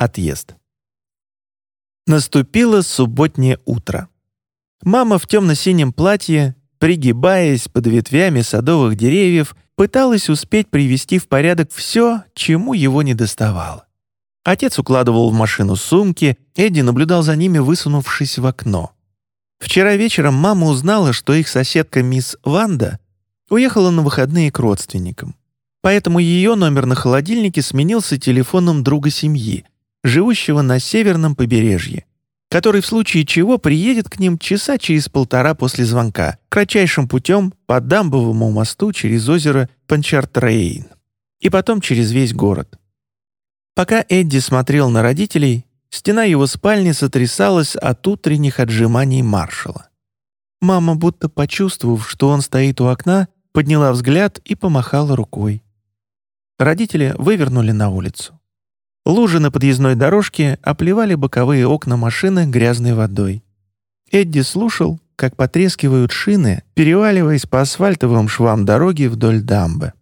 Отъезд. Наступило субботнее утро. Мама в темно-синем платье, пригибаясь под ветвями садовых деревьев, пыталась успеть привести в порядок все, чему его не доставало. Отец укладывал в машину сумки, Эдди наблюдал за ними, высунувшись в окно. Вчера вечером мама узнала, что их соседка мисс Ванда уехала на выходные к родственникам. Поэтому ее номер на холодильнике сменился телефоном друга семьи, живущего на северном побережье, который в случае чего приедет к ним часа через полтора после звонка, кратчайшим путем по дамбовому мосту через озеро Панчартрейн и потом через весь город. Пока Эдди смотрел на родителей, стена его спальни сотрясалась от утренних отжиманий маршала. Мама, будто почувствовав, что он стоит у окна, подняла взгляд и помахала рукой. Родители вывернули на улицу. Лужи на подъездной дорожке оплевали боковые окна машины грязной водой. Эдди слушал, как потрескивают шины, переваливаясь по асфальтовым швам дороги вдоль дамбы.